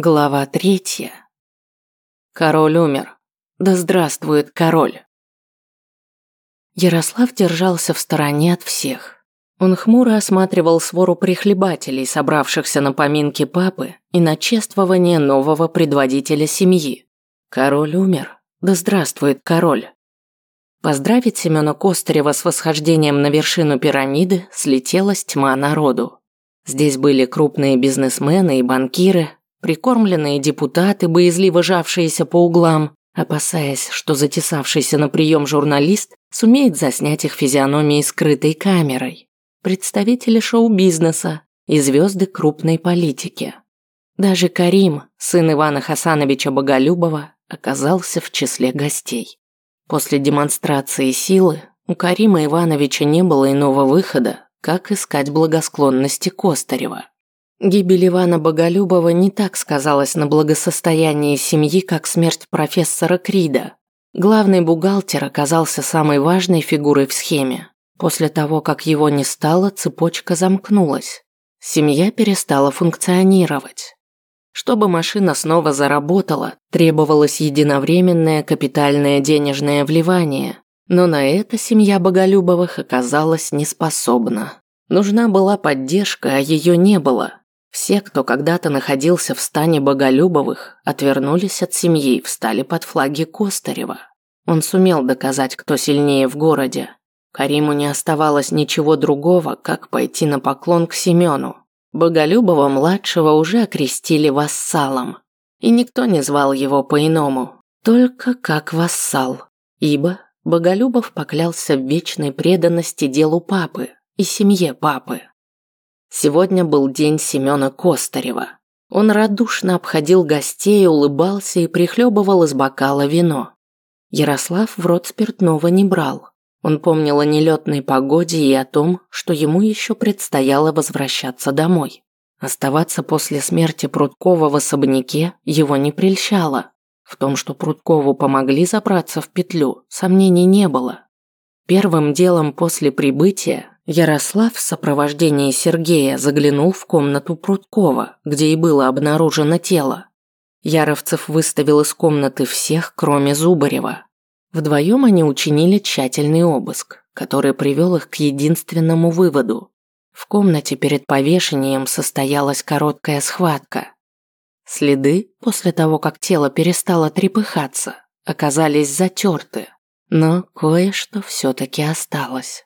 Глава третья. Король умер. Да здравствует король. Ярослав держался в стороне от всех. Он хмуро осматривал свору прихлебателей, собравшихся на поминки папы и на чествование нового предводителя семьи. Король умер. Да здравствует король. Поздравить Семена Костарева с восхождением на вершину пирамиды слетелась тьма народу. Здесь были крупные бизнесмены и банкиры, Прикормленные депутаты, боязливо жавшиеся по углам, опасаясь, что затесавшийся на прием журналист сумеет заснять их физиономии скрытой камерой. Представители шоу-бизнеса и звезды крупной политики. Даже Карим, сын Ивана Хасановича Боголюбова, оказался в числе гостей. После демонстрации силы у Карима Ивановича не было иного выхода, как искать благосклонности Костарева. Гибель Ивана Боголюбова не так сказалась на благосостоянии семьи, как смерть профессора Крида. Главный бухгалтер оказался самой важной фигурой в схеме. После того, как его не стало, цепочка замкнулась. Семья перестала функционировать. Чтобы машина снова заработала, требовалось единовременное капитальное денежное вливание, но на это семья Боголюбовых оказалась неспособна. Нужна была поддержка, а ее не было. Все, кто когда-то находился в стане Боголюбовых, отвернулись от семьи и встали под флаги Костарева. Он сумел доказать, кто сильнее в городе. Кариму не оставалось ничего другого, как пойти на поклон к Семену. Боголюбова-младшего уже окрестили вассалом. И никто не звал его по-иному, только как вассал. Ибо Боголюбов поклялся в вечной преданности делу папы и семье папы. Сегодня был день Семёна Костарева. Он радушно обходил гостей, улыбался и прихлебывал из бокала вино. Ярослав в рот спиртного не брал. Он помнил о нелетной погоде и о том, что ему еще предстояло возвращаться домой. Оставаться после смерти Прудкова в особняке его не прельщало. В том, что Прудкову помогли забраться в петлю, сомнений не было. Первым делом после прибытия Ярослав в сопровождении Сергея заглянул в комнату Прудкова, где и было обнаружено тело. Яровцев выставил из комнаты всех, кроме Зубарева. Вдвоем они учинили тщательный обыск, который привел их к единственному выводу. В комнате перед повешением состоялась короткая схватка. Следы, после того, как тело перестало трепыхаться, оказались затерты, но кое-что все-таки осталось.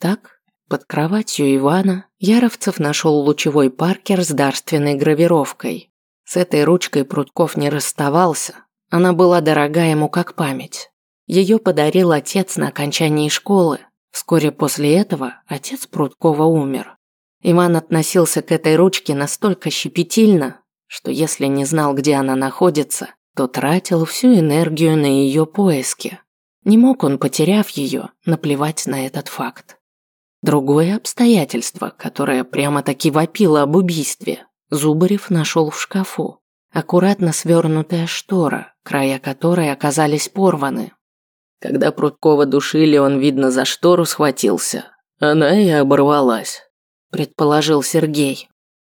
Так под кроватью Ивана Яровцев нашел лучевой паркер с дарственной гравировкой. С этой ручкой Прутков не расставался, она была дорога ему как память. Ее подарил отец на окончании школы. Вскоре после этого отец Пруткова умер. Иван относился к этой ручке настолько щепетильно, что если не знал, где она находится, то тратил всю энергию на ее поиски. Не мог он, потеряв ее, наплевать на этот факт. Другое обстоятельство, которое прямо-таки вопило об убийстве, Зубарев нашел в шкафу. Аккуратно свернутая штора, края которой оказались порваны. Когда Прудкова душили, он, видно, за штору схватился. Она и оборвалась, предположил Сергей.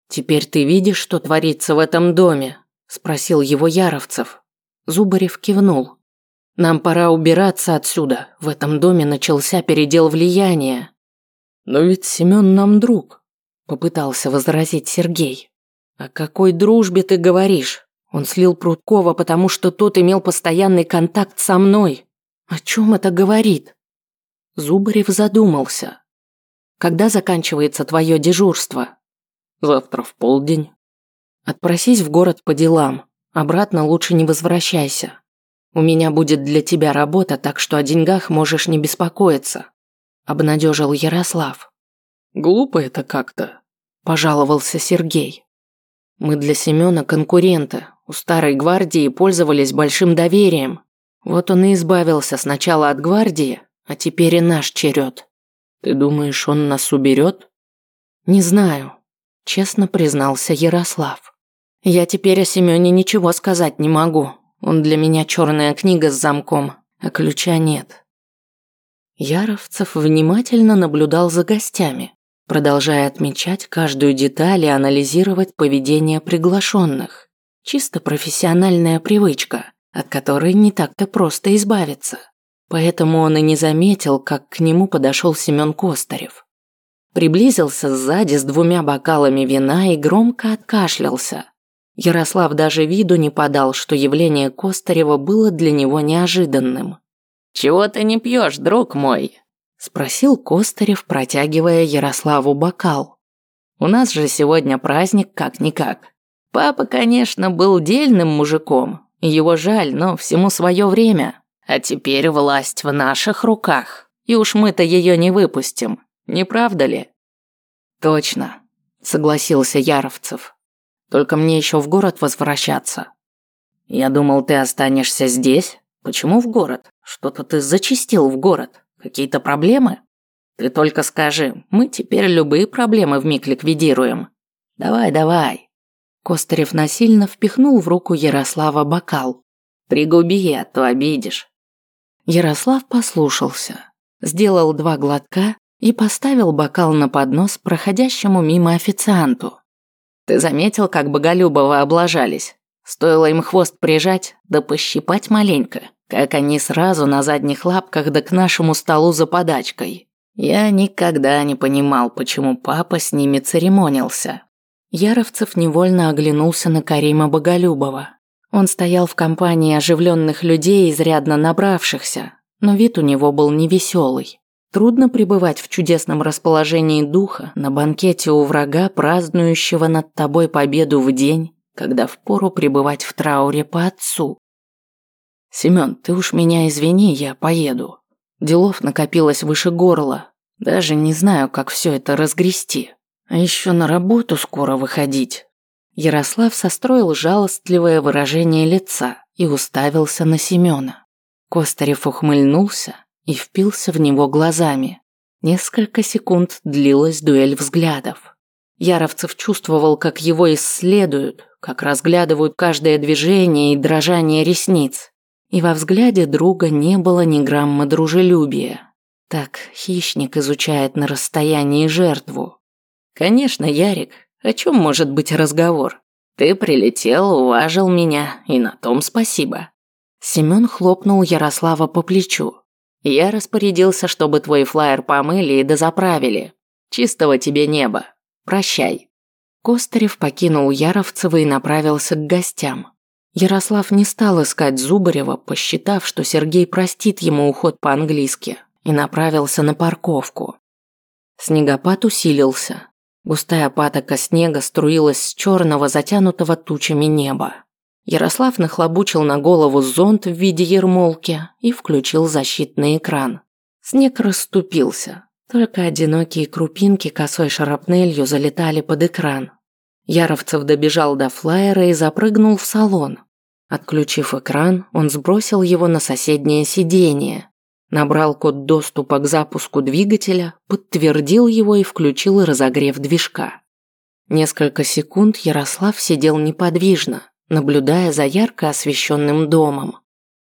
«Теперь ты видишь, что творится в этом доме?» – спросил его Яровцев. Зубарев кивнул. «Нам пора убираться отсюда. В этом доме начался передел влияния. «Но ведь Семен нам друг», – попытался возразить Сергей. «О какой дружбе ты говоришь? Он слил Прудкова, потому что тот имел постоянный контакт со мной. О чем это говорит?» Зубарев задумался. «Когда заканчивается твое дежурство?» «Завтра в полдень». «Отпросись в город по делам. Обратно лучше не возвращайся. У меня будет для тебя работа, так что о деньгах можешь не беспокоиться обнадежил Ярослав. Глупо это как-то, пожаловался Сергей. Мы для Семёна конкуренты. У старой гвардии пользовались большим доверием. Вот он и избавился сначала от гвардии, а теперь и наш черед. Ты думаешь, он нас уберет? Не знаю, честно признался Ярослав. Я теперь о Семёне ничего сказать не могу. Он для меня черная книга с замком, а ключа нет. Яровцев внимательно наблюдал за гостями, продолжая отмечать каждую деталь и анализировать поведение приглашенных. Чисто профессиональная привычка, от которой не так-то просто избавиться. Поэтому он и не заметил, как к нему подошел Семен Костарев. Приблизился сзади с двумя бокалами вина и громко откашлялся. Ярослав даже виду не подал, что явление Костарева было для него неожиданным. «Чего ты не пьешь, друг мой?» – спросил Костарев, протягивая Ярославу бокал. «У нас же сегодня праздник как-никак. Папа, конечно, был дельным мужиком, его жаль, но всему свое время. А теперь власть в наших руках, и уж мы-то ее не выпустим, не правда ли?» «Точно», – согласился Яровцев. «Только мне еще в город возвращаться». «Я думал, ты останешься здесь. Почему в город? Что-то ты зачистил в город. Какие-то проблемы? Ты только скажи, мы теперь любые проблемы вмиг ликвидируем. Давай, давай». Костырев насильно впихнул в руку Ярослава бокал. «Пригуби, а то обидишь». Ярослав послушался, сделал два глотка и поставил бокал на поднос проходящему мимо официанту. «Ты заметил, как Боголюбова облажались? Стоило им хвост прижать, да пощипать маленько, как они сразу на задних лапках да к нашему столу за подачкой. Я никогда не понимал, почему папа с ними церемонился». Яровцев невольно оглянулся на Карима Боголюбова. Он стоял в компании оживленных людей, изрядно набравшихся, но вид у него был невеселый. Трудно пребывать в чудесном расположении духа на банкете у врага, празднующего над тобой победу в день, когда впору пребывать в трауре по отцу. Семен, ты уж меня извини, я поеду. Делов накопилось выше горла. Даже не знаю, как все это разгрести. А еще на работу скоро выходить. Ярослав состроил жалостливое выражение лица и уставился на Семена. Костарев ухмыльнулся и впился в него глазами. Несколько секунд длилась дуэль взглядов. Яровцев чувствовал, как его исследуют, как разглядывают каждое движение и дрожание ресниц. И во взгляде друга не было ни грамма дружелюбия. Так хищник изучает на расстоянии жертву. Конечно, Ярик, о чем может быть разговор? Ты прилетел, уважил меня, и на том спасибо. Семен хлопнул Ярослава по плечу. Я распорядился, чтобы твой флаер помыли и дозаправили. Чистого тебе неба. Прощай. Костарев покинул Яровцева и направился к гостям. Ярослав не стал искать Зубарева, посчитав, что Сергей простит ему уход по-английски, и направился на парковку. Снегопад усилился. Густая патока снега струилась с черного, затянутого тучами неба. Ярослав нахлобучил на голову зонт в виде ермолки и включил защитный экран. Снег расступился, только одинокие крупинки косой шарапнелью залетали под экран. Яровцев добежал до флайера и запрыгнул в салон. Отключив экран, он сбросил его на соседнее сиденье, набрал код доступа к запуску двигателя, подтвердил его и включил разогрев движка. Несколько секунд Ярослав сидел неподвижно, наблюдая за ярко освещенным домом.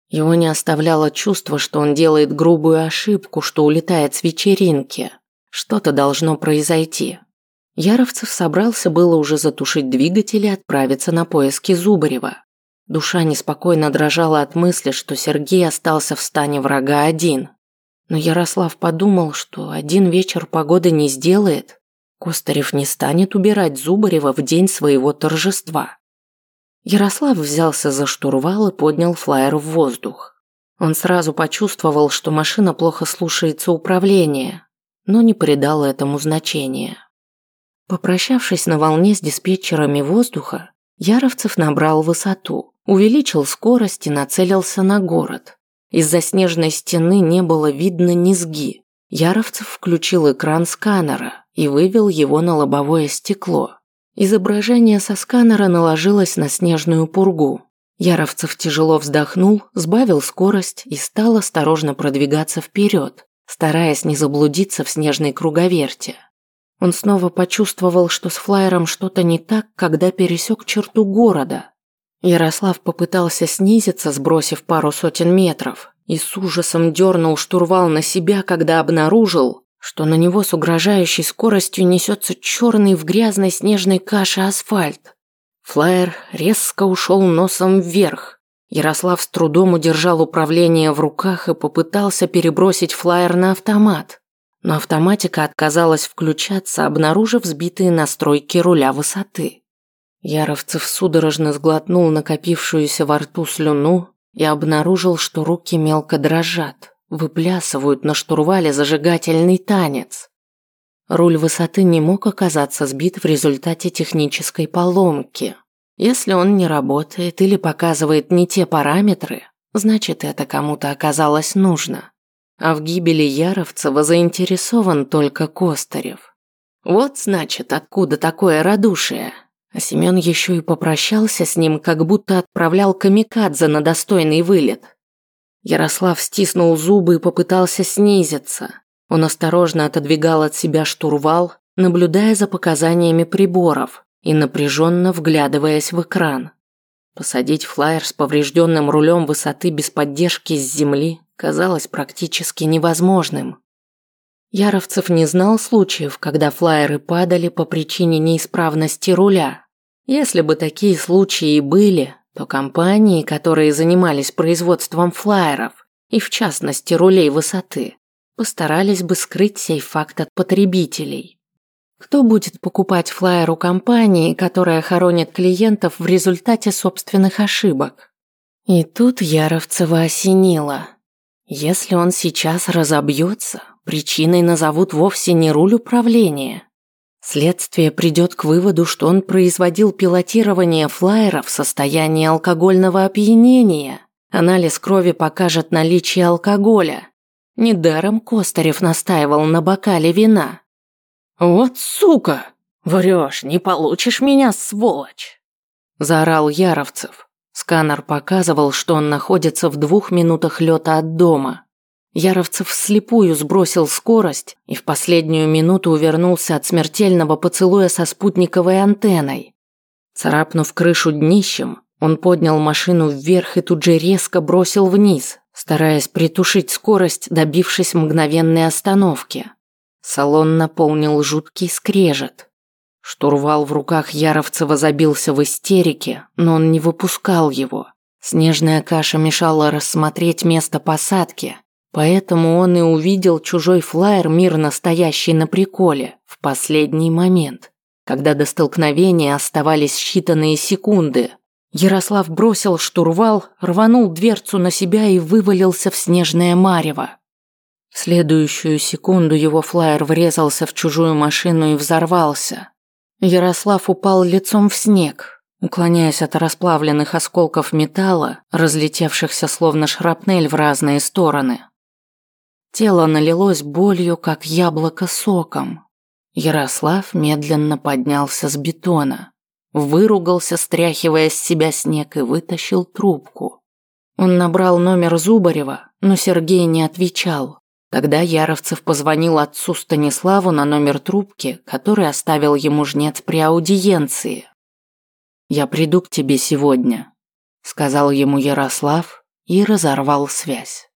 Его не оставляло чувство, что он делает грубую ошибку, что улетает с вечеринки. Что-то должно произойти. Яровцев собрался было уже затушить двигатель и отправиться на поиски Зубарева. Душа неспокойно дрожала от мысли, что Сергей остался в стане врага один. Но Ярослав подумал, что один вечер погоды не сделает. Костарев не станет убирать Зубарева в день своего торжества. Ярослав взялся за штурвал и поднял флайер в воздух. Он сразу почувствовал, что машина плохо слушается управления, но не придал этому значения. Попрощавшись на волне с диспетчерами воздуха, Яровцев набрал высоту, увеличил скорость и нацелился на город. Из-за снежной стены не было видно низги. Яровцев включил экран сканера и вывел его на лобовое стекло. Изображение со сканера наложилось на снежную пургу. Яровцев тяжело вздохнул, сбавил скорость и стал осторожно продвигаться вперед, стараясь не заблудиться в снежной круговерте. Он снова почувствовал, что с флайером что-то не так, когда пересек черту города. Ярослав попытался снизиться, сбросив пару сотен метров, и с ужасом дернул штурвал на себя, когда обнаружил, что на него с угрожающей скоростью несется черный в грязной снежной каше асфальт. Флайер резко ушел носом вверх. Ярослав с трудом удержал управление в руках и попытался перебросить флайер на автомат. Но автоматика отказалась включаться, обнаружив сбитые настройки руля высоты. Яровцев судорожно сглотнул накопившуюся во рту слюну и обнаружил, что руки мелко дрожат, выплясывают на штурвале зажигательный танец. Руль высоты не мог оказаться сбит в результате технической поломки. Если он не работает или показывает не те параметры, значит это кому-то оказалось нужно. А в гибели Яровцева заинтересован только Костарев. Вот значит, откуда такое радушие. А Семен еще и попрощался с ним, как будто отправлял камикадзе на достойный вылет. Ярослав стиснул зубы и попытался снизиться. Он осторожно отодвигал от себя штурвал, наблюдая за показаниями приборов и напряженно вглядываясь в экран. Посадить флайер с поврежденным рулем высоты без поддержки с земли казалось практически невозможным. Яровцев не знал случаев, когда флайеры падали по причине неисправности руля. Если бы такие случаи и были, то компании, которые занимались производством флайеров, и в частности рулей высоты, постарались бы скрыть сей факт от потребителей. Кто будет покупать флайер у компании, которая хоронит клиентов в результате собственных ошибок? И тут Яровцева осенило. Если он сейчас разобьется, причиной назовут вовсе не руль управления. Следствие придет к выводу, что он производил пилотирование флайера в состоянии алкогольного опьянения. Анализ крови покажет наличие алкоголя. Недаром Костарев настаивал на бокале вина. «Вот сука! Врешь, не получишь меня, сволочь!» Заорал Яровцев. Сканер показывал, что он находится в двух минутах лета от дома. Яровцев вслепую сбросил скорость и в последнюю минуту увернулся от смертельного поцелуя со спутниковой антенной. Царапнув крышу днищем, он поднял машину вверх и тут же резко бросил вниз, стараясь притушить скорость, добившись мгновенной остановки. Салон наполнил жуткий скрежет. Штурвал в руках Яровцева забился в истерике, но он не выпускал его. Снежная каша мешала рассмотреть место посадки, поэтому он и увидел чужой флайер, мирно стоящий на приколе, в последний момент, когда до столкновения оставались считанные секунды – Ярослав бросил штурвал, рванул дверцу на себя и вывалился в снежное марево. В следующую секунду его флайер врезался в чужую машину и взорвался. Ярослав упал лицом в снег, уклоняясь от расплавленных осколков металла, разлетевшихся словно шрапнель в разные стороны. Тело налилось болью, как яблоко соком. Ярослав медленно поднялся с бетона. Выругался, стряхивая с себя снег, и вытащил трубку. Он набрал номер Зубарева, но Сергей не отвечал. Тогда Яровцев позвонил отцу Станиславу на номер трубки, который оставил ему жнец при аудиенции. «Я приду к тебе сегодня», – сказал ему Ярослав и разорвал связь.